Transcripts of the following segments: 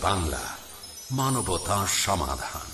বাংলা মানবতা সমাধান।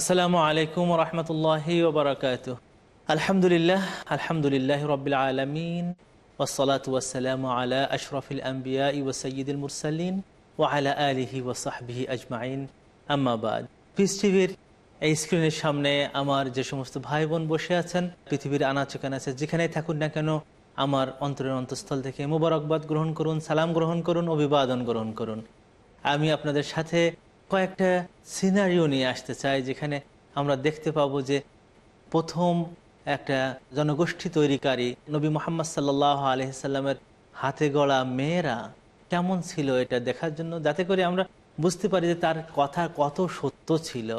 আসসালামু আলাইকুম রহমতুল্লাহি ওবরাকাত আলহামদুলিল্লাহ আলহামদুলিল্লাহ রবিল আলমিন ওসলাত ওয়াসালাম আলা আশরফিল আম্বিয়া ও সঈদুল মুরসালিন ও আলা আলিহি ওসাহবিহি আজমাইন। আম্মাবাদ পিস টিভির এই স্ক্রিনের সামনে আমার যে সমস্ত ভাই বোন বসে আছেন, পৃথিবীর আনাচকান আছে যেখানেই থাকুন না কেন, আমার অন্তরের অন্তঃস্থল থেকে মুবারকবাদ গ্রহণ করুন, সালাম গ্রহণ করুন, অভিবাদন গ্রহণ করুন। আমি আপনাদের সাথে কয়েকটা সিনারিও নিয়ে আসতে চাই, যেখানে আমরা দেখতে পাবো যে প্রথম একটা জনগোষ্ঠী তৈরিকারী নবী মোহাম্মদ সাল্লাহ আলহিসাল্লামের হাতে গড়া মেয়েরা কেমন ছিল এটা দেখার জন্য? যাতে করে আমরা বুঝতে পারি যে তার কথা কত সত্য ছিল।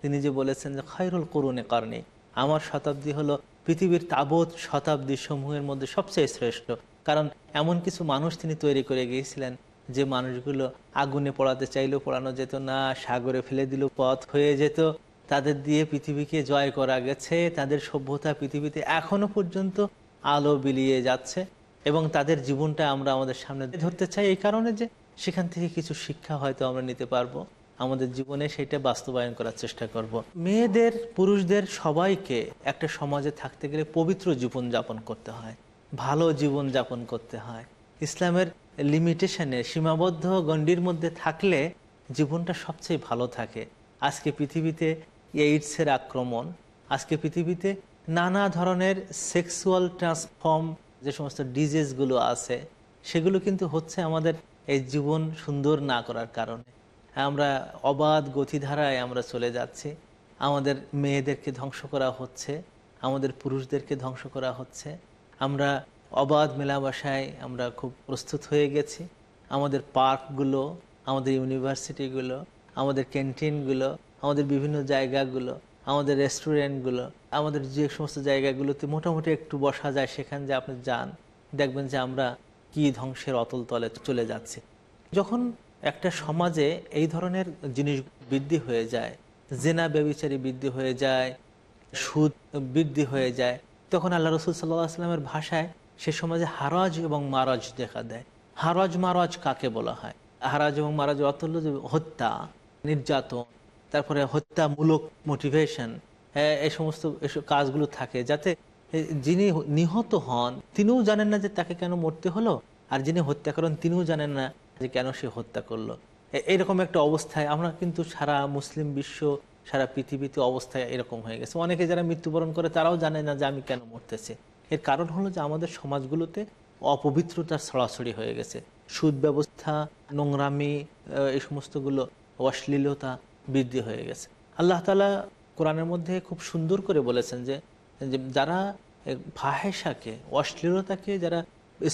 তিনি যে বলেছেন যে খৈরুল করুণে কারণে আমার শতাব্দী হলো পৃথিবীর তাবৎ শতাব্দী সমূহের মধ্যে সবচেয়ে শ্রেষ্ঠ। কারণ এমন কিছু মানুষ তিনি তৈরি করে গিয়েছিলেন যে মানুষগুলো আগুনে পড়াতে চাইলেও পড়ানো যেত না, সাগরে ফেলে দিল পথ হয়ে যেত, তাদের দিয়ে পৃথিবীকে জয় করা গেছে, তাদের সভ্যতা পৃথিবীতে এখনও পর্যন্ত আলো বিলিয়ে যাচ্ছে এবং তাদের জীবনটা আমরা আমাদের সামনে ধরতে চাই এই কারণে যে সেখান থেকে কিছু শিক্ষা হয়তো আমরা নিতে পারব আমাদের জীবনে সেটা বাস্তবায়ন করার চেষ্টা করব। মেয়েদের, পুরুষদের সবাইকে একটা সমাজে থাকতে গেলে পবিত্র জীবন যাপন করতে হয়, ভালো জীবন যাপন করতে হয় ইসলামের লিমিটেশনে সীমাবদ্ধ গণ্ডির মধ্যে থাকলে জীবনটা সবচেয়ে ভালো থাকে। আজকে পৃথিবীতে এইডসের আক্রমণ, আজকে পৃথিবীতে নানা ধরনের সেক্সুয়াল ট্রান্সফর্ম যে সমস্ত ডিজিজগুলো আছে, সেগুলো কিন্তু হচ্ছে আমাদের এই জীবন সুন্দর না করার কারণে। আমরা অবাধ গতিধারায় আমরা চলে যাচ্ছি। আমাদের মেয়েদেরকে ধ্বংস করা হচ্ছে, আমাদের পুরুষদেরকে ধ্বংস করা হচ্ছে। আমরা অবাধ মেলাবাসায় আমরা খুব প্রস্তুত হয়ে গেছি। আমাদের পার্কগুলো, আমাদের ইউনিভার্সিটিগুলো, আমাদের ক্যান্টিনগুলো, আমাদের বিভিন্ন জায়গাগুলো, আমাদের রেস্টুরেন্টগুলো, আমাদের যে সমস্ত জায়গাগুলোতে মোটামুটি একটু বসা যায়, সেখানে যে আপনি যান, দেখবেন যে আমরা কি ধ্বংসের অতল তলে চলে যাচ্ছি। যখন একটা সমাজে এই ধরনের জিনিস বৃদ্ধি হয়ে যায়, জেনা ব্যবিচারী বৃদ্ধি হয়ে যায়, সুদ বৃদ্ধি হয়ে যায়, তখন আল্লাহ রসুল সাল্লাহ আসলামের ভাষায় সে সমাজে হারাজ এবং মারাজ দেখা দেয়। হারাজ মারাজ কাকে বলা হয়? হারাজ এবং মারাজ অর্থ হল যে হত্যা, নির্যাতন, তারপরে হত্যামূলক মোটিভেশন এই সমস্ত কাজগুলো থাকে যাতে যিনি নিহত হন, তিনিও জানেন না যে তাকে কেন মরতে হলো, আর যিনি হত্যা করেন, তিনিও জানেন না যে কেন সে হত্যা করল। এরকম একটা অবস্থায় আমরা কিন্তু সারা মুসলিম বিশ্ব, সারা পৃথিবীতে অবস্থায় এরকম হয়ে গেছে। অনেকে যারা মৃত্যুবরণ করে তারাও জানে না যে আমি কেন মরতেছি। এর কারণ হলো যে আমাদের সমাজগুলোতে অপবিত্রতার ছড়াছড়ি হয়ে গেছে। সুদ ব্যবস্থা, নোংরামি এই সমস্তগুলো অশ্লীলতা বৃদ্ধি হয়ে গেছে। আল্লাহ তালা কোরআনের মধ্যে খুব সুন্দর করে বলেছেন যে যারা ফাহেসাকে অশ্লীলতাকে যারা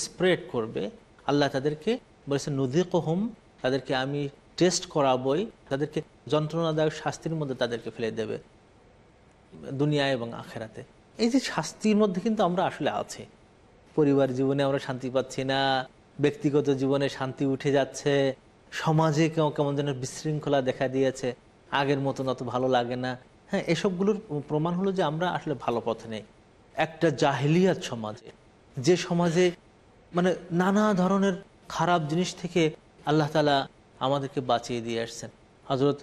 স্প্রেড করবে, আল্লাহ তাদেরকে বলেছেন নদীক হোম তাদেরকে আমি টেস্ট করাবই, তাদেরকে যন্ত্রণাদায়ক শাস্তির মধ্যে তাদেরকে ফেলে দেবে দুনিয়া এবং আখেরাতে। এই যে শাস্তির মধ্যে কিন্তু আমরা আসলে আছি। পরিবার জীবনে আমরা শান্তি পাচ্ছি না, ব্যক্তিগত জীবনে শান্তি উঠে যাচ্ছে, সমাজে কেউ কেমন যেন বিশৃঙ্খলা দেখা দিয়েছে, আগের মতন অত ভালো লাগে না। হ্যাঁ এসবগুলোর প্রমাণ হলো যে আমরা আসলে ভালো পথে নেই। একটা জাহিলিয়াত সমাজে, যে সমাজে মানে নানা ধরনের খারাপ জিনিস থেকে আল্লাহ তালা আমাদেরকে বাঁচিয়ে দিয়ে আসছেন। হজরত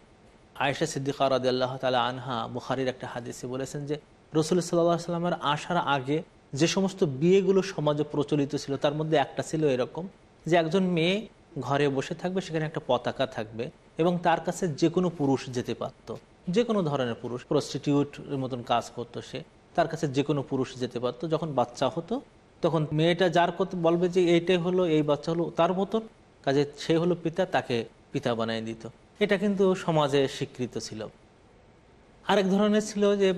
আয়েশা সিদ্দিকা রাদি আল্লাহ তালা আনহা বুখারির একটা হাদিসে বলেছেন যে রসুল সাল্লাহ সাল্লামের আসার আগে যে সমস্ত বিয়েগুলো সমাজে প্রচলিত ছিল, তার মধ্যে একটা ছিল এরকম যে একজন মেয়ে ঘরে বসে থাকবে, সেখানে একটা পতাকা থাকবে এবং তার কাছে যে কোনো পুরুষ যেতে পারতো। যে কোনো ধরনের পুরুষ প্রস্টিটিউট মতন কাজ করতো সে। তার কাছে যে কোনো পুরুষ যেতে পারতো। যখন বাচ্চা হতো, তখন মেয়েটা যার কথা বলবে যে এইটাই হলো, এই বাচ্চা হলো তার মতন, কাজে সে হলো পিতা, তাকে পিতা বানিয়ে দিত। এটা কিন্তু সমাজে স্বীকৃত ছিল। আরেক ধরনের ছিল যে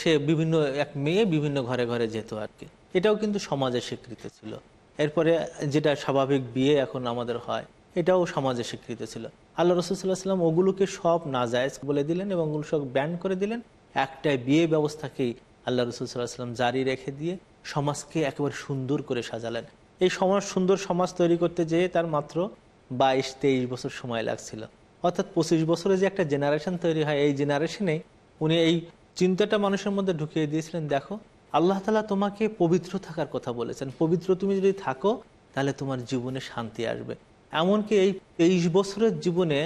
সে বিভিন্ন, এক মেয়ে বিভিন্ন ঘরে ঘরে যেত আর কি। এটাও কিন্তু সমাজে স্বীকৃত ছিল। এরপরে যেটা স্বাভাবিক বিয়ে এখন আমাদের হয়, এটাও সমাজে স্বীকৃত ছিল। আল্লাহ রসুল্লাহ ওগুলোকে সব নাজায়জ বলে দিলেন এবং ওগুলো সব ব্যান করে দিলেন। একটাই বিয়ে ব্যবস্থাকেই আল্লাহ রসুল সাল্লাহ সাল্লাম জারি রেখে দিয়ে সমাজকে একেবারে সুন্দর করে সাজালেন। এই সমাজ, সুন্দর সমাজ তৈরি করতে যেয়ে তার মাত্র বাইশ, তেইশ বছর সময় লাগছিল। অর্থাৎ পঁচিশ বছরে যে একটা জেনারেশন তৈরি হয়, এই জেনারেশনে উনি এই চিন্তাটা মানুষের মধ্যে ঢুকিয়ে দিয়েছিলেন, দেখো, আল্লাহ তালা তোমাকে পবিত্র থাকার কথা বলেছেন। পবিত্র তুমি যদি থাকো, তাহলে তোমার জীবনে শান্তি আসবে। এমনকি এই তেইশ বছরের জীবনে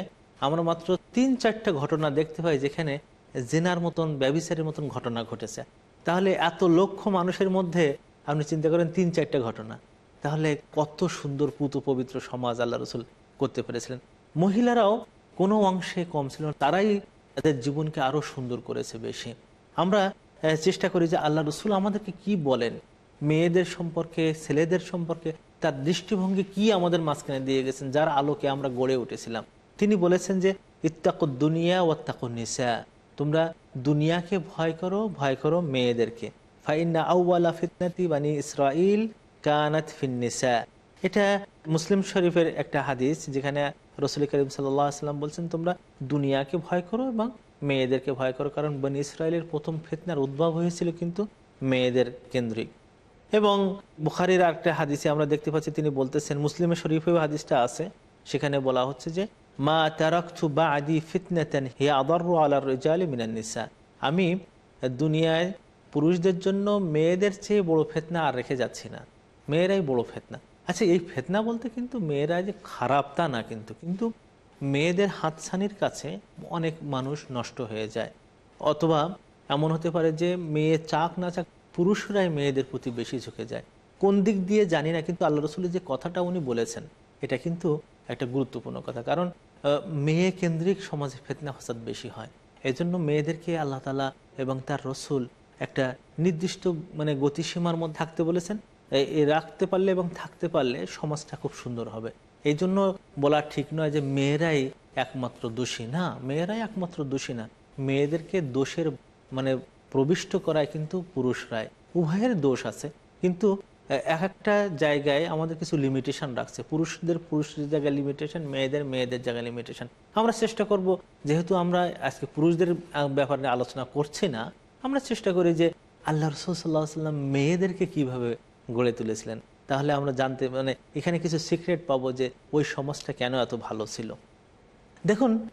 আমরা মাত্র তিন চারটা ঘটনা দেখতে পাই যেখানে জেনার মতন, ব্যবিচারের মতন ঘটনা ঘটেছে। তাহলে এত লক্ষ মানুষের মধ্যে আপনি চিন্তা করেন তিন চারটা ঘটনা। তাহলে কত সুন্দর, পুত পবিত্র সমাজ আল্লাহ রসুল করতে পেরেছিলেন। মহিলারাও কোনো অংশে কম ছিল তারাই তাদের জীবনকে আরও সুন্দর করেছে বেশি। আমরা চেষ্টা করি যে আল্লাহ রসুল আমাদেরকে কি বলেন? মেয়েদের সম্পর্কে, ছেলেদের সম্পর্কে, তার দৃষ্টিভঙ্গি কি আমাদের মাঝখানে দিয়ে গেছেন, যার আলোকে আমরা গড়ে উঠেছিলাম। তিনি বলেছেন যে, ইত্তাকু দুনিয়া ওয়াত্তাকু নিসা। তোমরা দুনিয়াকে ভয় করো ভয় করো মেয়েদেরকে। ফাইন্না আউওয়ালা ফিতনাতি বানি ইসরাইল কানাত ফিন্নিসা এটা মুসলিম শরীফের একটা হাদিস, যেখানে রসুল করিম সাল্লাম বলছেন, তোমরা দুনিয়াকে ভয় করো এবং মেয়েদেরকে ভয় করো। কারণ বনি ইসরায়েলের প্রথম ফিতনার উদ্ভব হয়েছিল কিন্তু মেয়েদের কেন্দ্রিক। এবং বুখারির আরেকটা হাদিসে আমরা দেখতে পাচ্ছি, তিনি বলতেছেন মুসলিমের শরীফে হাদিসটা আছে। সেখানে বলা হচ্ছে যে, মা তারাকতু বাদি ফিতনাতান হিয়া আদাররু আলার রিজালি মিনান নিসা। আমি দুনিয়ায় পুরুষদের জন্য মেয়েদের চেয়ে বড় ফেতনা আর রেখে যাচ্ছি না। মেয়েরাই বড় ফেতনা। আচ্ছা এই ফেতনা বলতে কিন্তু মেয়েরা যে খারাপ তা না কিন্তু কিন্তু মেয়েদের হাতছানির কাছে অনেক মানুষ নষ্ট হয়ে যায়। অথবা এমন হতে পারে যে মেয়ে চাক না চাক পুরুষরাই মেয়েদের প্রতি বেশি ঝুঁকে যায়। কোন দিক দিয়ে জানি না, কিন্তু আল্লাহ রসুলের যে কথাটা উনি বলেছেন, এটা কিন্তু একটা গুরুত্বপূর্ণ কথা। কারণ মেয়ে কেন্দ্রিক সমাজে ফেতনা ফাসাদ বেশি হয়। এই জন্য মেয়েদেরকে আল্লাহ তালা এবং তার রসুল একটা নির্দিষ্ট মানে গতিসীমার মধ্যে থাকতে বলেছেন। রাখতে পারলে এবং থাকতে পারলে সমাজটা খুব সুন্দর হবে। এই জন্য বলা ঠিক নয় যে মেয়েরাই একমাত্র দোষী। না, মেয়েরাই একমাত্র দোষী না। মেয়েদেরকে দোষের মানে প্রবিষ্ট করায় কিন্তু পুরুষরাই। উভয়ের দোষ আছে। কিন্তু এক একটা জায়গায় আমাদের কিছু লিমিটেশন রাখছে। পুরুষদের পুরুষদের জায়গায় লিমিটেশন মেয়েদের মেয়েদের জায়গায় লিমিটেশন আমরা চেষ্টা করব, যেহেতু আমরা আজকে পুরুষদের ব্যাপারে আলোচনা করছি না, আমরা চেষ্টা করি যে আল্লাহ রসুল সাল্লাহ সাল্লাম মেয়েদেরকে কীভাবে গড়ে তুলেছিলেন। তাহলে আমরা জানতে মানে এখানে কিছু সিক্রেট পাবো যে ওই সমাজটা কেন এত ভালো ছিল। দেখুন,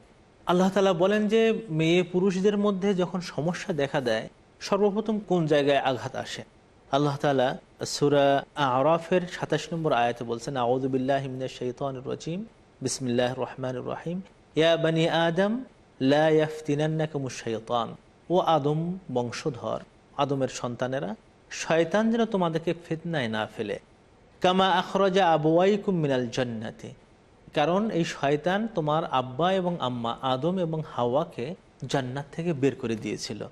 আল্লাহ তালা বলেন যে মেয়ে পুরুষদের মধ্যে যখন সমস্যা দেখা দেয়, সর্বপ্রথম কোন জায়গায় আঘাত আসে? আল্লাহ তালা সুরা আরাফের সাতাশ নম্বর আয়াতে বলছেন আউদুবিল্লাহ হিমনা শৈতান রজিম। বিসমিল্লাহ রহমান রহিম। ইয়া বানি আদম, লা ইয়াফতিনান্নাকুমুশ শাইতান। ও আদম বংশধর। আদমের সন্তানেরা শয়তান যেন তোমাদেরকে ফিতনায় না ফেলে। কামা আখরজা আবুয়াইকুম মিনাল জান্নাতে। কারণ এই শয়তান তোমার আব্বা এবং আম্মা আদম এবং হাওয়াকে জান্নাত থেকে বের করে দিয়েছিল।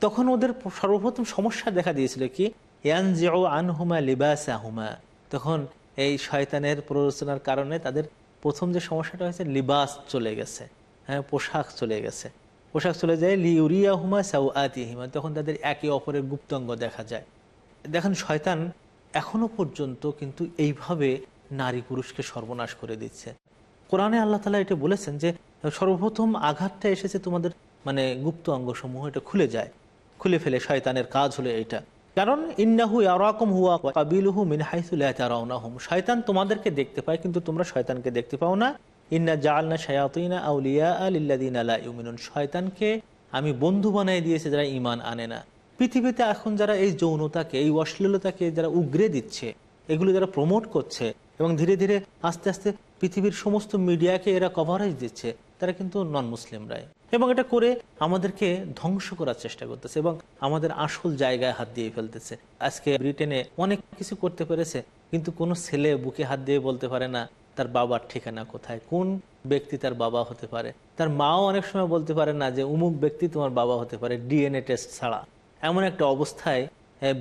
তখন ওদের সর্বপ্রথম সমস্যা দেখা দিয়েছিল কি? ইয়ানজিউ আনহুমা লিবাসাহুমা। তখন এই শয়তানের প্ররোচনার কারণে তাদের প্রথম যে সমস্যাটা হয়েছে, লিবাস চলে গেছে। হ্যাঁ পোশাক চলে গেছে। পোশাক চলে যায়, লিউরিয়াহুমা সাউ আতিহিমা তখন তাদের একে অপরের গুপ্তাঙ্গ দেখা যায়। দেখেন, শয়তান এখনও পর্যন্ত কিন্তু এইভাবে নারী পুরুষকে সর্বনাশ করে দিচ্ছে। কোরআনে আল্লাহ তালা এটা বলেছেন যে, সর্বপ্রথম আঘাতটা এসেছে তোমাদের মানে গুপ্ত অঙ্গসমূহ এটা খুলে যায়। খুলে ফেলে শয়তানের কাজ হলো এটা কারণ, ইন্নাহু আরাকুম হুয়া কাবিলুহু মিন হাইসু লা তারাউনাহুম। শয়তান তোমাদেরকে দেখতে পায়, কিন্তু তোমরা শয়তানকে দেখতে পাও না। ইন্না জাআলনা শায়াতিনা আউলিয়া লিল্লাযিনা লা ইউমিনুন। শয়তানকে আমি বন্ধু বানিয়ে দিয়েছি যারা ঈমান আনে না। পৃথিবীতে এখন যারা এই যৌনতাকে, এই অশ্লীলতাকে যারা উগরে দিচ্ছে, এগুলো যারা প্রমোট করছে এবং ধীরে ধীরে আস্তে আস্তে পৃথিবীর সমস্ত মিডিয়াকে এরা কভারেজ দিচ্ছে, তারা কিন্তু নন মুসলিমরাই এবং এটা করে আমাদেরকে ধ্বংস করার চেষ্টা করতেছে এবং আমাদের আসল জায়গায় হাত দিয়ে ফেলতেছে। আজকে ব্রিটেনে অনেক কিছু করতে পেরেছে, কিন্তু কোনো ছেলে বুকে হাত দিয়ে বলতে পারে না তার বাবার ঠিকানা কোথায়? কোন ব্যক্তি তার বাবা হতে পারে? তার মাও অনেক সময় বলতে পারে না যে উমুক ব্যক্তি তোমার বাবা হতে পারে, ডিএনএ টেস্ট ছাড়া। এমন একটা অবস্থায়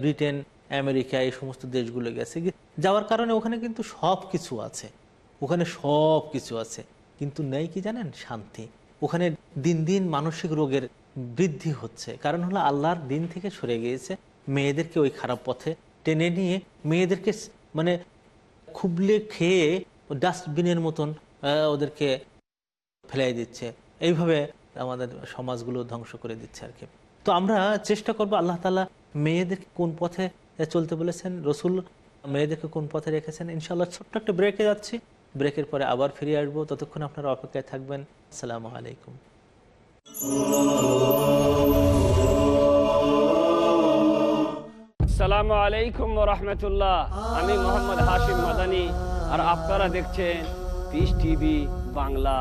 ব্রিটেন, আমেরিকা এই সমস্ত দেশগুলো গেছে। যাওয়ার কারণে ওখানে কিন্তু সব কিছু আছে। ওখানে সব কিছু আছে। কিন্তু নেই কি জানেন? শান্তি। ওখানে দিন দিন মানসিক রোগের বৃদ্ধি হচ্ছে। কারণ হলো আল্লাহর দিন থেকে সরে গিয়েছে। মেয়েদেরকে ওই খারাপ পথে টেনে নিয়ে, মেয়েদেরকে মানে খুবলে খেয়ে ডাস্টবিনের মতন ওদেরকে ফেলাই দিচ্ছে। এইভাবে আমাদের সমাজগুলো ধ্বংস করে দিচ্ছে আর কি। তো আমরা চেষ্টা করব আল্লাহ তালা মেয়েদেরকে কোন পথে চলতে বলেছেন, রসুল মেয়েদেরকে কোন পথে রেখেছেন। ইনশাল্লাহ ছোট্ট একটা ব্রেকে যাচ্ছি। ব্রেকের পরে আবার ফিরে আসব। ততক্ষণ আপনারা অপেক্ষায় থাকবেন। আসসালামু আলাইকুম। আসসালামু আলাইকুম রহমতুল্লাহ। আমি মোহাম্মদ হাশিম মাদানি। আর আপনারা দেখছেন peace TV Bangla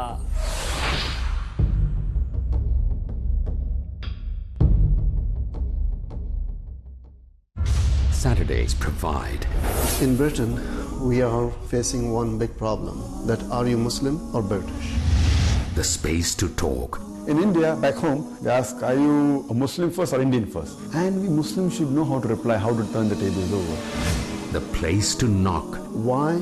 Saturdays provide. In Britain, we are facing one big problem that are you Muslim or British? The space to talk. In India, back home, they ask, are you a Muslim first or Indian first? And we Muslims should know how to reply, how to turn the tables over. The place to knock. Why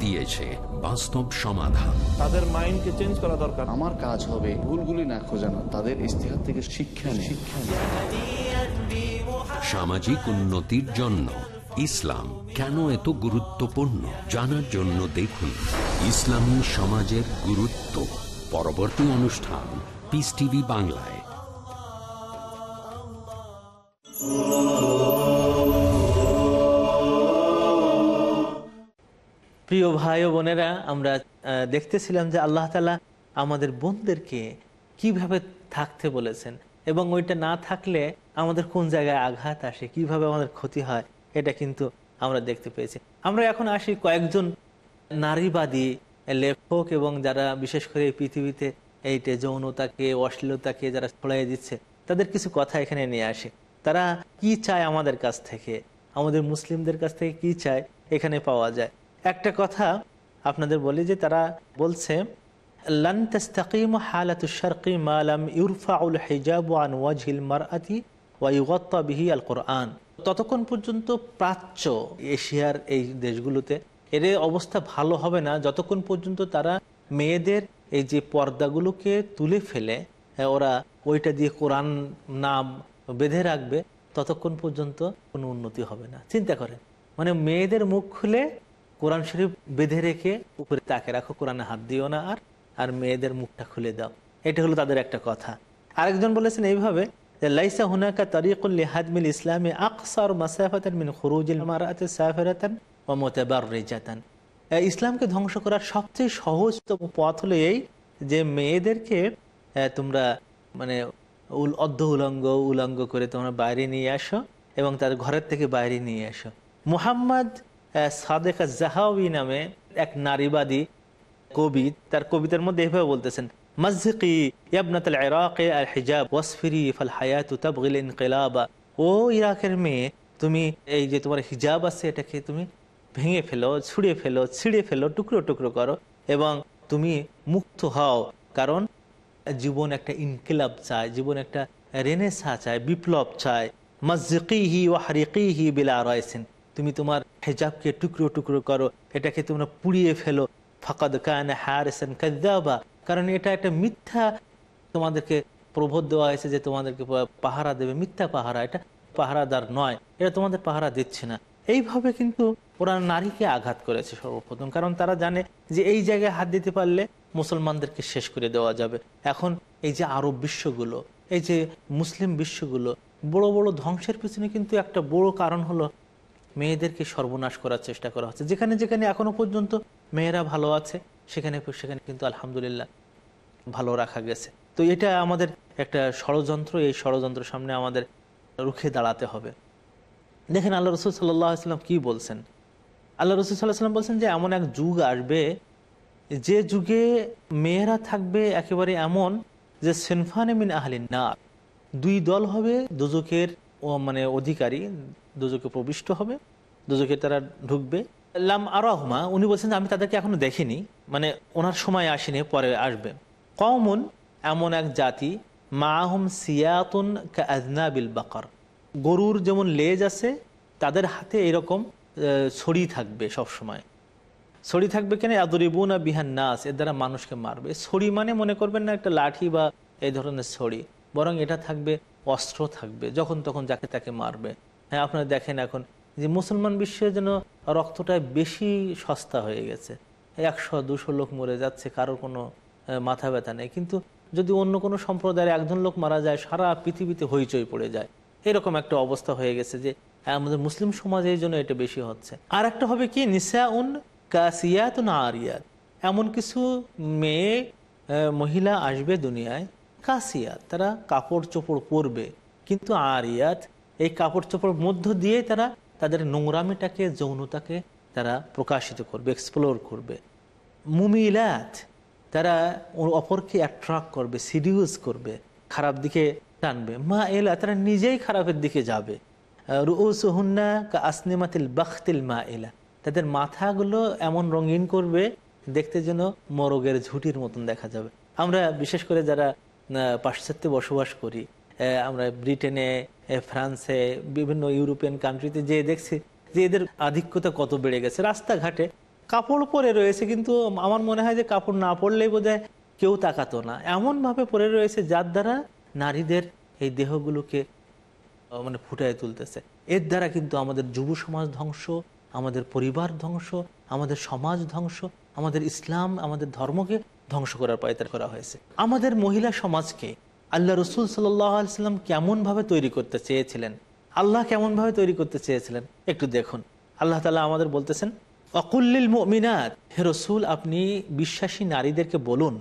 দিয়েছে বাস্তব সমাধান। তাদের মাইন্ডকে change করা দরকার। আমার কাজ হবে ভুলগুলি না খোঁজানো তাদের ইস্তেহার থেকে শিক্ষা শিক্ষা সামাজিক উন্নতির জন্য ইসলাম কেন এত গুরুত্বপূর্ণ? জানার জন্য দেখুন ইসলামী সমাজের গুরুত্ব। পরবর্তী অনুষ্ঠান পিস টিভি বাংলায়। প্রিয় ভাই ও বোনেরা, আমরা দেখতেছিলাম যে আল্লাহ তালা আমাদের বোনদেরকে কীভাবে থাকতে বলেছেন এবং ওইটা না থাকলে আমাদের কোন জায়গায় আঘাত আসে, কীভাবে আমাদের ক্ষতি হয়, এটা কিন্তু আমরা দেখতে পেয়েছি। আমরা এখন আসি কয়েকজন নারীবাদী লেখক এবং যারা বিশেষ করে এই পৃথিবীতে এইটে যৌনতাকে, অশ্লীলতাকে যারা ছড়াই দিচ্ছে, তাদের কিছু কথা এখানে নিয়ে আসে। তারা কি চায় আমাদের কাছ থেকে? আমাদের মুসলিমদের কাছ থেকে কি চায়? এখানে পাওয়া যায়। একটা কথা আপনাদের বলি যে তারা বলছে আন কোরআন। ততক্ষণ পর্যন্ত প্রাচ্য এশিয়ার এই দেশগুলোতে এর অবস্থা ভালো হবে না। যতক্ষণ পর্যন্ত তারা মেয়েদের এই যে পর্দাগুলোকে তুলে ফেলে, ওরা ওইটা দিয়ে কোরআন নাম বেঁধে রাখবে, ততক্ষণ পর্যন্ত কোনো উন্নতি হবে না। চিন্তা করেন মানে মেয়েদের মুখ খুলে কোরআন শরীফ বেঁধে রেখে উপরে তাকে রাখো কোরআনে হাত দিও না আর আর মেয়েদের মুখটা খুলে দাও। এটা হলো তাদের একটা কথা। আরেকজন বলেছেন এইভাবে লাইসা হুনাকা লিহাদমিল ইসলামী আকসার মারাতে সাফিরাতান ওয়া মুতাবাররিজাতান। আহ, ইসলামকে ধ্বংস করার সবচেয়ে সহজতম পথ হলো এই যে মেয়েদেরকে তোমরা মানে উল অর্ধ উলঙ্গ উলঙ্গ করে তোমরা বাইরে নিয়ে আসো এবং তার ঘরের থেকে বাইরে নিয়ে আসো। মুহাম্মদ সাদেকা জাহাবি নামে এক নারীবাদী কবি, তার কবিতার মধ্যে এভাবে বলতেছেন মসজিকি ইয়াবনাতুল ইরাকে আল হিজাব, ওয়াসফিরি ফাল হায়াতু তাবগিল ইনকিলাবা। ও ইরাকের মেয়ে, তুমি এই যে তোমার হিজাব আছে, এটাকে তুমি ভেঙে ফেলো, ছুঁড়ে ফেলো, ছিঁড়ে ফেলো, টুকরো টুকরো করো এবং তুমি মুক্ত হও। কারণ জীবন একটা ইনকিলাব চায়, জীবন একটা রেনেসা চায়, বিপ্লব চায়। মসজিকি ও হারিকি বিলা রয়েছেন তুমি তোমার হেজাবকে টুকরো টুকরো করো, এটাকে তোমরা পুড়িয়ে ফেলো। ফাকাদ কান হারেসেন কাদ্দাবা কারণ এটা একটা মিথ্যা তোমাদেরকে প্রবোধ দেওয়া হয়েছে যে তোমাদেরকে পাহারা দেবে। মিথ্যা পাহারা, এটা পাহারাদার নয়। এটা তোমাদের পাহারা দিচ্ছে না। এইভাবে কিন্তু ওরা নারীকে আঘাত করেছে সর্বপ্রথম। কারণ তারা জানে যে এই জায়গায় হাত দিতে পারলে মুসলমানদেরকে শেষ করে দেওয়া যাবে। এখন এই যে আরব বিশ্বগুলো, এই যে মুসলিম বিশ্বগুলো, বড় বড় ধ্বংসের পিছনে কিন্তু একটা বড় কারণ হলো মেয়েদেরকে সর্বনাশ করার চেষ্টা করা হচ্ছে। যেখানে যেখানে এখনও পর্যন্ত মেয়েরা ভালো আছে, সেখানে সেখানে কিন্তু আলহামদুলিল্লাহ ভালো রাখা গেছে। তো এটা আমাদের একটা ষড়যন্ত্র, এই ষড়যন্ত্র সামনে আমাদের রুখে দাঁড়াতে হবে। দেখেন, আল্লাহ রসুল সাল্লাম কি বলছেন? আল্লাহ রসুল সাল্লাহ সাল্লাম বলছেন যে, এমন এক যুগ আসবে, যে যুগে মেয়েরা থাকবে একেবারে এমন যে, সেনফানে মিন আহলিন না দুই দল হবে দুজকের ও মানে অধিকারী, দুজকে প্রবিষ্ট হবে, দুজকে তারা ঢুকবে। লাম আরহমা, উনি বলছেন যে আমি তাদেরকে এখনও দেখিনি মানে ওনার সময় আসেনি, পরে আসবে। কমন এমন এক জাতি, মাহুম সিয়াতুন কাজনাবিল বাকার। গরুর যেমন লেজ আছে, তাদের হাতে এরকম ছড়ি থাকবে সব সময় ছড়ি থাকবে কেন? আদরিবুনা বিহান নাস, এর দ্বারা মানুষকে মারবে। ছড়ি মানে মনে করবেন না একটা লাঠি বা এই ধরনের ছড়ি, বরং এটা থাকবে অস্ত্র থাকবে, যখন তখন যাকে তাকে মারবে। হ্যাঁ আপনারা দেখেন এখন যে মুসলমান বিশ্বে যেন রক্তটা বেশি সস্তা হয়ে গেছে। একশো, দুশো লোক মরে যাচ্ছে, কারোর কোনো মাথা ব্যথা নেই। কিন্তু যদি অন্য কোনো সম্প্রদায়ের একজন লোক মারা যায়, সারা পৃথিবীতে হইচই পড়ে যায়। এরকম একটা অবস্থা হয়ে গেছে যে আমাদের মুসলিম সমাজে এই জন্য এটা বেশি হচ্ছে। আর একটা হবে কি? নিসা উন কাসিয়াত আরিয়াত এমন কিছু মেয়ে মহিলা আসবে দুনিয়ায় কাসিয়াত তারা কাপড় চোপড় পরবে। কিন্তু আরিয়াত এই কাপড় চোপড় মধ্য দিয়ে তারা তাদের নোংরামিটাকে, যৌনতাকে তারা প্রকাশিত করবে এক্সপ্লোর করবে। মুমিলাত, তারা অপরকে অ্যাট্রাক্ট করবে সিডিউস করবে, খারাপ দিকে টানবে। মা এলা তারা নিজেই খারাপের দিকে যাবে। রুসুহুন্না কা আসনিমাতিল বাখতিল মা এলা তাদের মাথাগুলো এমন রঙিন করবে, দেখতে যেন মরগের ঝুটির মতন দেখা যাবে। আমরা বিশেষ করে যারা পাশ্চাত্যে বসবাস করি। আমরা ব্রিটেনে ফ্রান্সে, বিভিন্ন ইউরোপিয়ান কান্ট্রিতে যে দেখছি যে এদের আধিক্যতা কত বেড়ে গেছে। রাস্তাঘাটে কাপড় পরে রয়েছে কিন্তু আমার মনে হয় যে কাপড় না পরলেই বোধ কেউ তাকাতো না। এমনভাবে পরে রয়েছে যার দ্বারা নারীদের এই দেহগুলোকে মানে ফুটায় তুলতেছে। এর দ্বারা কিন্তু আমাদের যুব সমাজ ধ্বংস, আমাদের পরিবার ধ্বংস, আমাদের সমাজ ধ্বংস, আমাদের ইসলাম, আমাদের ধর্মকে ধ্বংস করার পায়তার করা হয়েছে। আমাদের মহিলা সমাজকে আল্লাহ রসুল সাল্লাম কেমন ভাবে তৈরি করতে চেয়েছিলেন? আল্লাহ কেমন ভাবে তৈরি করতে চেয়েছিলেন? একটু দেখুন। আল্লাহ তালা আমাদের বলতেছেন অকুল্লিল মিনাত হে রসুল, আপনি বিশ্বাসী নারীদেরকে বলুন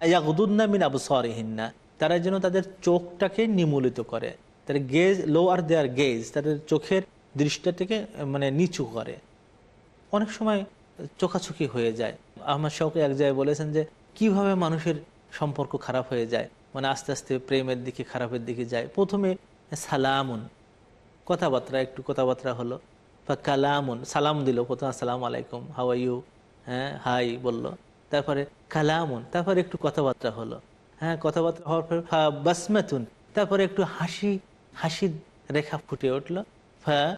ইয়াগুদুন্না মিন আবসারিহিন্না। তারা যেন তাদের চোখটাকে নিমূলিত করে তাদের গেজ লো আর দেয়ার গেজ তাদের চোখের দৃষ্টিটাকে মানে নিচু করে। অনেক সময় চোখাচোখি হয়ে যায়। আমার শৌকে এক জায়গায় বলেছেন যে কীভাবে মানুষের সম্পর্ক খারাপ হয়ে যায়? মানে আস্তে আস্তে প্রেমের দিকে, খারাপের দিকে যায়। প্রথমে সালামুন। কথাবার্তা, একটু কথাবার্তা হলো। বা কালামুন, সালাম দিল। প্রথমে, আসসালাম আলাইকুম আর ইউ? হ্যাঁ হাই, বলল। তারপরে, কালামুন। তারপরে একটু কথাবার্তা হলো। হ্যাঁ কথাবার্তা হওয়ার পর, ফা বাসমাতুন। তারপরে একটু হাসি, হাসির রেখা ফুটে উঠল। ফা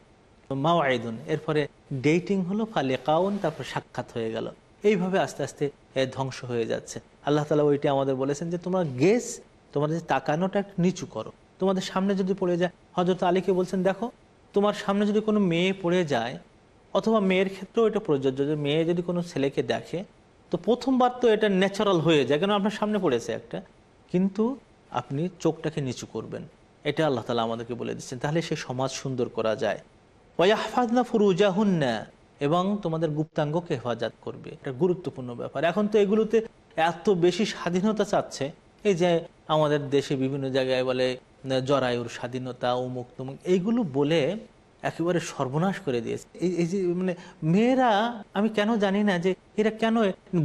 মাওয়াইদুন। এরপরে ডেটিং হলো ফালে কাউন তারপর সাক্ষাৎ হয়ে গেল। এইভাবে আস্তে আস্তে ধ্বংস হয়ে যাচ্ছে। আল্লাহ তালা ওইটা আমাদের বলেছেন যে, তোমরা গেস, তোমাদের তাকানোটা একটু নিচু করো। তোমাদের সামনে যদি পড়ে যায় হজরত আলীকে বলছেন, দেখো, তোমার সামনে যদি কোনো মেয়ে পড়ে যায়, অথবা মেয়ের ক্ষেত্রেও এটা প্রযোজ্য যে, মেয়ে যদি কোনো ছেলেকে দেখে, তো প্রথমবার তো এটা ন্যাচারাল হয়ে যায়, কেন আপনার সামনে পড়েছে একটা? কিন্তু আপনি চোখটাকে নিচু করবেন। এটা আল্লাহ তালা আমাদেরকে বলে দিচ্ছেন। তাহলে সে সমাজ সুন্দর করা যায়। ওয়াহফাজনা ফুরুজাহুন্না। এবং তোমাদের গুপ্তাঙ্গকে হেফাজত করবে। এটা গুরুত্বপূর্ণ ব্যাপার। এখন তো এগুলোতে এত বেশি স্বাধীনতা চাচ্ছে, এই যে আমাদের দেশে বিভিন্ন জায়গায় বলে জরায়ুর স্বাধীনতা, উমুক তুমুক, এইগুলো বলে একেবারে সর্বনাশ করে দিয়েছে। এই এই যে মানে মেয়েরা, আমি কেন জানি না যে এরা কেন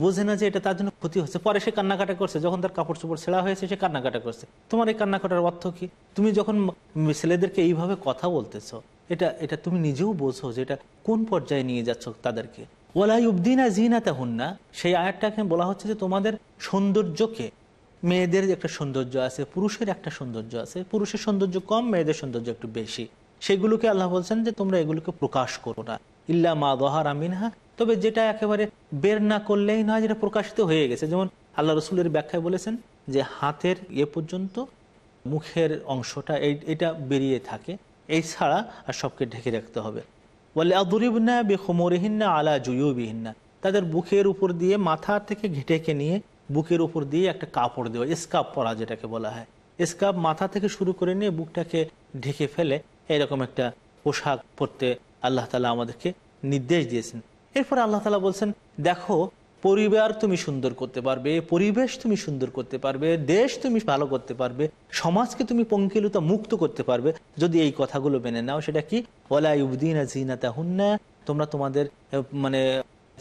বোঝে না যে এটা তার জন্য ক্ষতি হচ্ছে। পরে সে কান্নাকাটা করছে, যখন তার কাপড় চোপড় ছেঁড়া হয়েছে, সে কান্নাকাটা করছে। তোমার এই কান্নাকাটার অর্থ কি? তুমি যখন ছেলেদেরকে এইভাবে কথা বলতেছ এটা এটা তুমি নিজেও বোঝো যে এটা কোন পর্যায়ে নিয়ে যাচ্ছ তাদেরকে। ওলাই উদ্দিনা জিনাতা না সেই আয়াতটাকে বলা হচ্ছে যে তোমাদের সৌন্দর্যকে, মেয়েদের একটা সৌন্দর্য আছে, পুরুষের একটা সৌন্দর্য আছে, পুরুষের সৌন্দর্য কম, মেয়েদের সৌন্দর্য একটু বেশি। সেগুলোকে আল্লাহ বলছেন যে তোমরা এগুলোকে প্রকাশ করো না। ইল্লা মা দহার আমিনহা তবে যেটা একেবারে বের না করলেই নয়, যেটা প্রকাশিত হয়ে গেছে। যেমন আল্লাহ রসুলের ব্যাখ্যায় বলেছেন যে হাতের এ পর্যন্ত মুখের অংশটা এটা বেরিয়ে থাকে। এই ছাড়া আর সবকে ঢেকে রাখতে হবে। বলে আদুরিবনা বেখমরিহিন্না আলা জুয়ুবিহিন্না। তাদের বুকের উপর দিয়ে মাথা থেকে ঘেটেকে নিয়ে বুকের উপর দিয়ে একটা কাপড় দেওয়া স্কাপ পরা যেটাকে বলা হয়। স্কাপ মাথা থেকে শুরু করে নিয়ে বুকটাকে ঢেকে ফেলে এরকম একটা পোশাক পরতে আল্লাহ তালা আমাদেরকে নির্দেশ দিয়েছেন। এরপর আল্লাহ তালা বলছেন, দেখো পরিবার তুমি সুন্দর করতে পারবে, পরিবেশ তুমি সুন্দর করতে পারবে, দেশ তুমি ভালো করতে পারবে, সমাজকে তুমি পঙ্কিলতা মুক্ত করতে পারবে। যদি এই কথাগুলো মেনে নাও, সেটা কি? ওলাইউদ্দিন জিনাতা হুন্না তোমরা তোমাদের মানে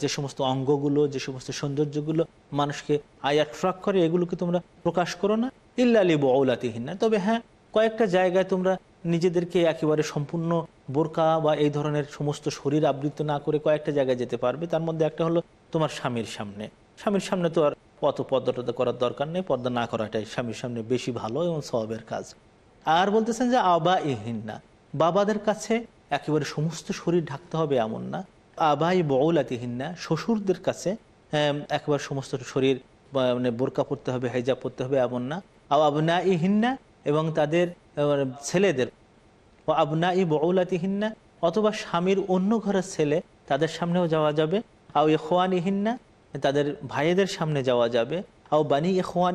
যে সমস্ত অঙ্গগুলো, যে সমস্ত সৌন্দর্যগুলো মানুষকে আই অ্যাট্রাক্ট করে, এগুলোকে তোমরা প্রকাশ করো না। ইল্লালি বৌলাতিহীন তবে হ্যাঁ কয়েকটা জায়গায় তোমরা নিজেদেরকে একেবারে সম্পূর্ণ বোরকা বা এই ধরনের সমস্ত শরীর আবৃত না করে কয়েকটা জায়গায় যেতে পারবে। তার মধ্যে একটা হলো তোমার স্বামীর সামনে। স্বামীর সামনে তো আর অত পর্দা টর্দা করার দরকার নেই, পর্দা না করাটাই স্বামীর সামনে বেশি ভালো এবং সবের কাজ। আর বলতেছেন যে আবা ইহিন্না বাবাদের কাছে একেবারে সমস্ত শরীর ঢাকতে হবে এমন না। আবাই বউলাতিহিন্না, শ্বশুরদের কাছে একেবারে সমস্ত শরীর মানে বোরকা পরতে হবে, হেজাব পরতে হবে এমন না। আও আবনা ইহিন্না এবং তাদের ছেলেদের। আবনা ই বউলাতিহিন্না অথবা স্বামীর অন্য ঘরের ছেলে তাদের সামনেও যাওয়া যাবে। আও ইহিন্না তাদের ভাইয়েদের সামনে যাওয়া যাবে। আও বানি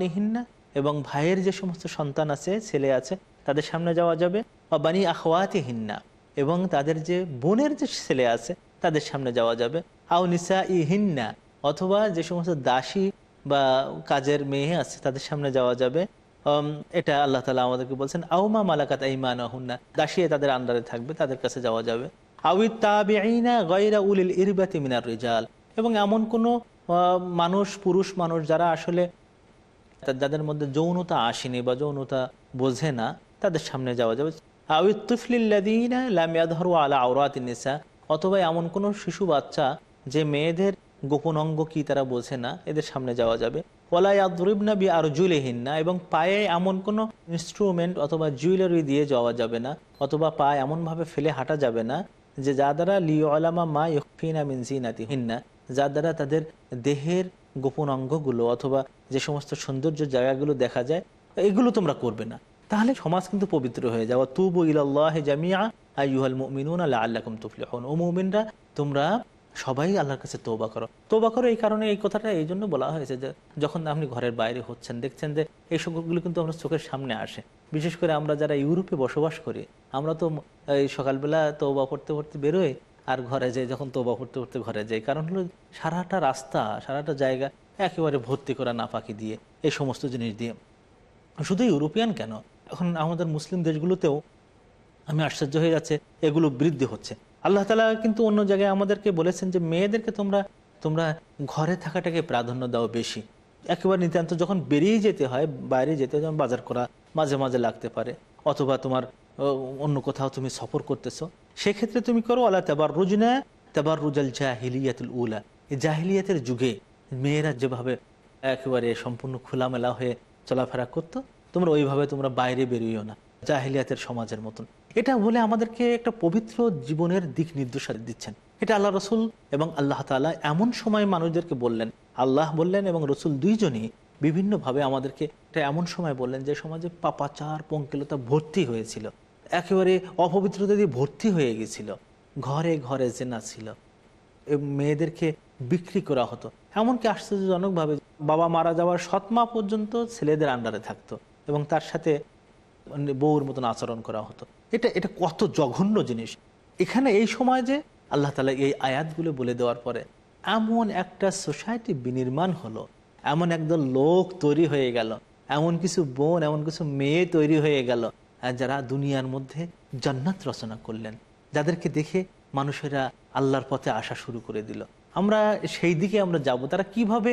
ইহিন্না এবং ভাইয়ের যে সমস্ত সন্তান আছে, ছেলে আছে, তাদের সামনে যাওয়া যাবে। বা বানি আখওয়াতিহিন্না এবং তাদের যে বোনের যে ছেলে আছে, তাদের সামনে যাওয়া যাবে। আও নিসা ইহিন্না অথবা যে সমস্ত দাসী বা কাজের মেয়ে আছে, তাদের সামনে যাওয়া যাবে। এটা আল্লাহ তালা আমাদেরকে বলছেন আউমা মালাকাত ইমান হুন্না দাসিয়ে তাদের আন্ডারে থাকবে, তাদের কাছে যাওয়া যাবে। উলিল এবং এমন কোনো মানুষ, পুরুষ মানুষ যারা আসলে যাদের মধ্যে যৌনতা আসেনি বা যৌনতা বোঝে না, তাদের সামনে যাওয়া যাবে। আউি তুফলিল্লাদিনা লাম ইয়াদহরু আলা আওরাতিন নিসা, অথবা এমন কোনো শিশু বাচ্চা যে মেয়েদের গোপন অঙ্গ কি তারা বোঝে না, এদের সামনে যাওয়া যাবে। ওলাইয়াদরিবনা বি আর জুলেহিনা এবং পায়ে এমন কোনো ইনস্ট্রুমেন্ট অথবা জুয়েলারি দিয়ে যাওয়া যাবে না, অথবা পা এমনভাবে ফেলে হাঁটা যাবে না যে যা দ্বারা লিওলামা মা ইফিনা মিনজিনাতি হিন্না যা দ্বারা তাদের দেহের গোপন অঙ্গগুলো অথবা যে সমস্ত সৌন্দর্য জায়গাগুলো দেখা যায়, এগুলো তোমরা করবে না। তাহলে সমাজ কিন্তু পবিত্র হয়ে যাওয়া তুবু ইলাল্লাহ জামিয়া আইয়ুহাল মুমিনুন আল্লাহ আল্লাকুম তুফলিহন। ও মুমিনরা, তোমরা সবাই আল্লাহর কাছে তোবা করো। তোবা করো এই কারণে এই কথাটা এই জন্য বলা হয়েছে যে, যখন আপনি ঘরের বাইরে হচ্ছেন, দেখছেন যে এই সবগুলো কিন্তু আমরা চোখের সামনে আসে। বিশেষ করে আমরা যারা ইউরোপে বসবাস করি, আমরা তো এই সকালবেলা তোবা পড়তে পড়তে বেরোই আর ঘরে যাই, যখন তোবা পড়তে পড়তে ঘরে যাই। কারণ হলো সারাটা রাস্তা, সারাটা জায়গা একেবারে ভর্তি করা না নাপাকি দিয়ে এই সমস্ত জিনিস দিয়ে। শুধু ইউরোপিয়ান কেন? এখন আমাদের মুসলিম দেশগুলোতেও আমি আশ্চর্য হয়ে যাচ্ছে, এগুলো বৃদ্ধি হচ্ছে। আল্লাহ তালা কিন্তু অন্য জায়গায় আমাদেরকে বলেছেন যে, মেয়েদেরকে তোমরা তোমরা ঘরে থাকাটাকে প্রাধান্য দাও বেশি। একেবারে নিতান্ত যখন বেরিয়ে যেতে হয়, বাইরে যেতে হয় যেমন বাজার করা মাঝে মাঝে লাগতে পারে। অথবা তোমার অন্য কোথাও তুমি সফর করতেছো। সেক্ষেত্রে তুমি করো আল্লাহ তেবার রুজনা তেবার রুজাল জাহিলিয়াতুল উলা। জাহিলিয়াতের যুগে মেয়েরা যেভাবে একেবারে সম্পূর্ণ খোলামেলা হয়ে চলাফেরা করতো, তোমরা ওইভাবে তোমরা বাইরে বেরিয়েও না। জাহিলিয়াতের সমাজের মতন। এটা বলে আমাদেরকে একটা পবিত্র জীবনের দিক নির্দেশ দিচ্ছেন। এটা আল্লাহ রসুল এবং আল্লাহ তালা এমন সময় মানুষদেরকে বললেন, আল্লাহ বললেন এবং রসুল দুইজনই বিভিন্নভাবে আমাদেরকে এটা এমন সময় বললেন যে সমাজে পাপাচার, পঙ্কিলতা ভর্তি হয়েছিল। একেবারে অপবিত্রতা দিয়ে ভর্তি হয়ে গেছিল। ঘরে ঘরে জেনা ছিল। মেয়েদেরকে বিক্রি করা হতো। এমনকি আশ্চর্যজনকভাবে বাবা মারা যাওয়ার সৎমা পর্যন্ত ছেলেদের আন্ডারে থাকতো এবং তার সাথে বউর মতন আচরণ করা হতো। এটা এটা কত জঘন্য জিনিস। এখানে এই সময় যে আল্লাহ তালা এই আয়াতগুলো বলে দেওয়ার পরে এমন একটা সোসাইটি বিনির্মাণ হলো, এমন একদল লোক তৈরি হয়ে গেল, এমন কিছু বোন, এমন কিছু মেয়ে তৈরি হয়ে গেল যারা দুনিয়ার মধ্যে জান্নাত রচনা করলেন, যাদেরকে দেখে মানুষেরা আল্লাহর পথে আসা শুরু করে দিল। আমরা সেই দিকে আমরা যাব, তারা কীভাবে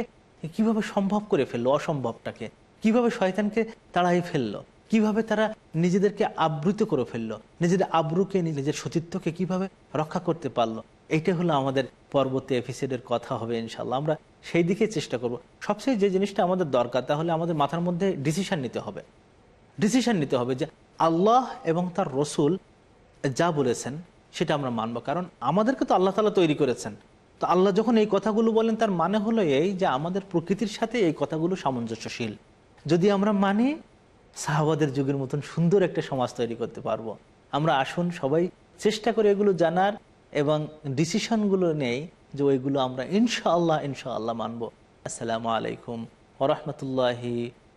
কীভাবে সম্ভব করে ফেলল অসম্ভবটাকে, কীভাবে শয়তানকে তাড়াই ফেলল। কীভাবে তারা নিজেদেরকে আবৃত করে ফেলল? নিজেদের আব্রুকে, নিজের সতীত্বকে কীভাবে রক্ষা করতে পারল? এইটা হলো আমাদের পরবর্তী এপিসোডের কথা হবে ইনশাল্লাহ আমরা সেই দিকে চেষ্টা করব। সবচেয়ে যে জিনিসটা আমাদের দরকার তাহলে আমাদের মাথার মধ্যে ডিসিশন নিতে হবে। ডিসিশন নিতে হবে যে আল্লাহ এবং তার রসুল যা বলেছেন, সেটা আমরা মানব। কারণ আমাদেরকে তো আল্লাহ তালা তৈরি করেছেন। তো আল্লাহ যখন এই কথাগুলো বলেন, তার মানে হলো এই যে আমাদের প্রকৃতির সাথে এই কথাগুলো সামঞ্জস্যশীল। যদি আমরা মানি সাহাবাদের যুগের মতন সুন্দর একটা সমাজ তৈরি করতে পারব। আমরা আসুন সবাই চেষ্টা করে এগুলো জানার এবং ডিসিশনগুলো নেই যে ওইগুলো আমরা ইনশাআল্লাহ ইনশাআল্লাহ মানবো। আসসালামু আলাইকুম ওরহমতুল্লাহি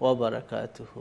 ওবরাকাতুহু